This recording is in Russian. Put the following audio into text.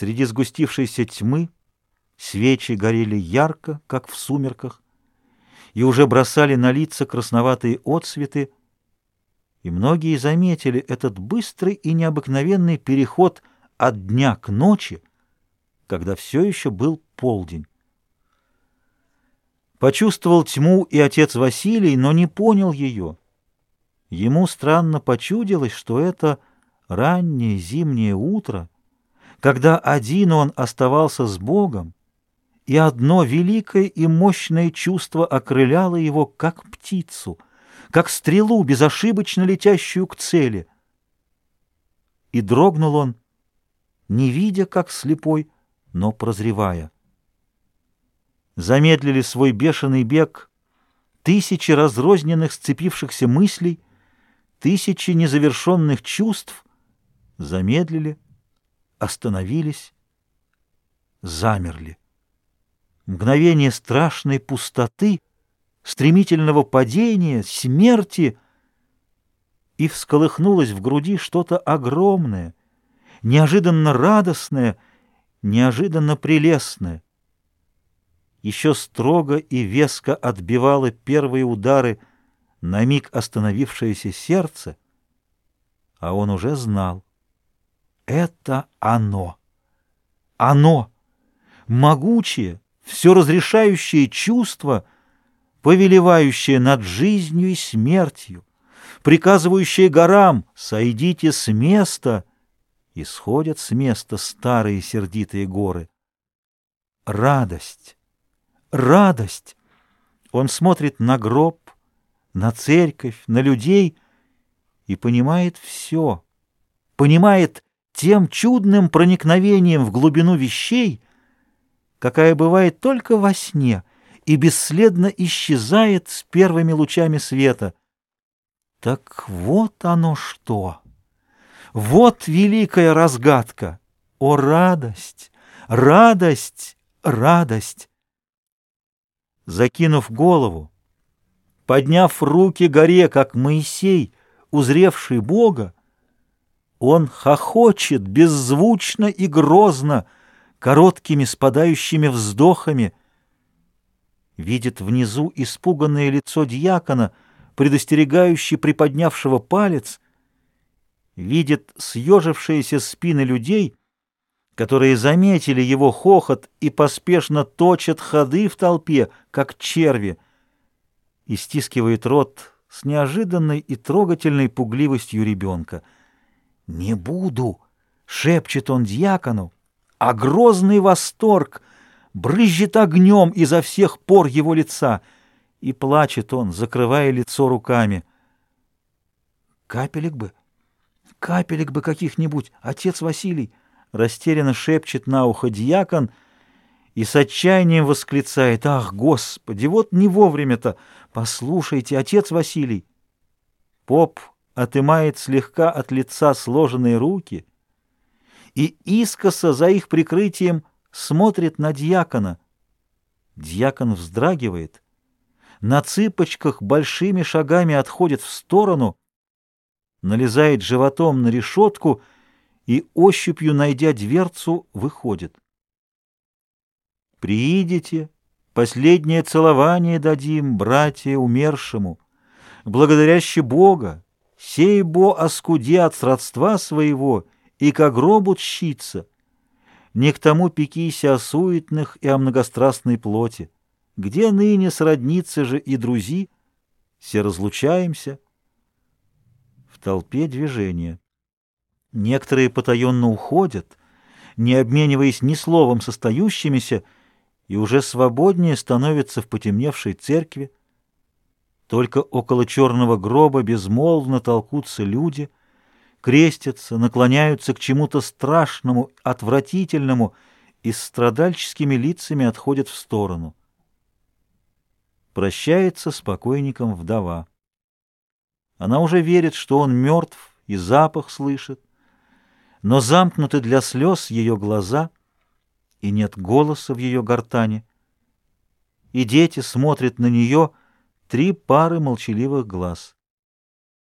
Среди сгустившейся тьмы свечи горели ярко, как в сумерках, и уже бросали на лица красноватые отсветы, и многие заметили этот быстрый и необыкновенный переход от дня к ночи, когда все еще был полдень. Почувствовал тьму и отец Василий, но не понял ее. Ему странно почудилось, что это раннее зимнее утро, когда один он оставался с Богом, и одно великое и мощное чувство окрыляло его, как птицу, как стрелу, безошибочно летящую к цели. И дрогнул он, не видя, как слепой, но прозревая. Замедлили свой бешеный бег тысячи разрозненных сцепившихся мыслей, тысячи незавершенных чувств, замедлили, остановились, замерли. Мгновение страшной пустоты, стремительного падения, смерти, и всколыхнулось в груди что-то огромное, неожиданно радостное, неожиданно прелестное. Еще строго и веско отбивало первые удары на миг остановившееся сердце, а он уже знал. Это оно. Оно, могучее, все разрешающее чувство, повелевающее над жизнью и смертью, приказывающее горам «сойдите с места», и сходят с места старые сердитые горы. Радость, радость! Он смотрит на гроб, на церковь, на людей и понимает все, понимает тем чудным проникновением в глубину вещей, какая бывает только во сне и бесследно исчезает с первыми лучами света. Так вот оно что! Вот великая разгадка! О, радость! Радость! Радость! Закинув голову, подняв руки горе, как Моисей, узревший Бога, он хохочет беззвучно и грозно, короткими спадающими вздохами. Видит внизу испуганное лицо дьякона, предостерегающий приподнявшего палец, видит съежившиеся спины людей, которые заметили его хохот и поспешно точат ходы в толпе, как черви, и стискивает рот с неожиданной и трогательной пугливостью ребенка — «Не буду!» — шепчет он дьякону, а грозный восторг брызжет огнем изо всех пор его лица, и плачет он, закрывая лицо руками. «Капелек бы, капелек бы каких-нибудь, отец Василий!» — растерянно шепчет на ухо дьякон и с отчаянием восклицает. «Ах, Господи, вот не вовремя-то! Послушайте, отец Василий!» Поп отымает слегка от лица сложенные руки и искоса за их прикрытием смотрит на дьякона. Дьякон вздрагивает, на цыпочках большими шагами отходит в сторону, налезает животом на решетку и, ощупью найдя дверцу, выходит. «Приидите, последнее целование дадим, братья умершему, благодаряще Бога, сей бо оскудят с родства своего и к гробу тщится. Не к тому пекися о суетных и о многострастной плоти. Где ныне сроднится же и друзи, все разлучаемся. В толпе движения. Некоторые потаенно уходят, не обмениваясь ни словом с остающимися, и уже свободнее становятся в потемневшей церкви, только около черного гроба безмолвно толкутся люди, крестятся, наклоняются к чему-то страшному, отвратительному и с страдальческими лицами отходят в сторону. Прощается с покойником вдова. Она уже верит, что он мертв и запах слышит, но замкнуты для слез ее глаза, и нет голоса в ее гортане. И дети смотрят на нее — три пары молчаливых глаз.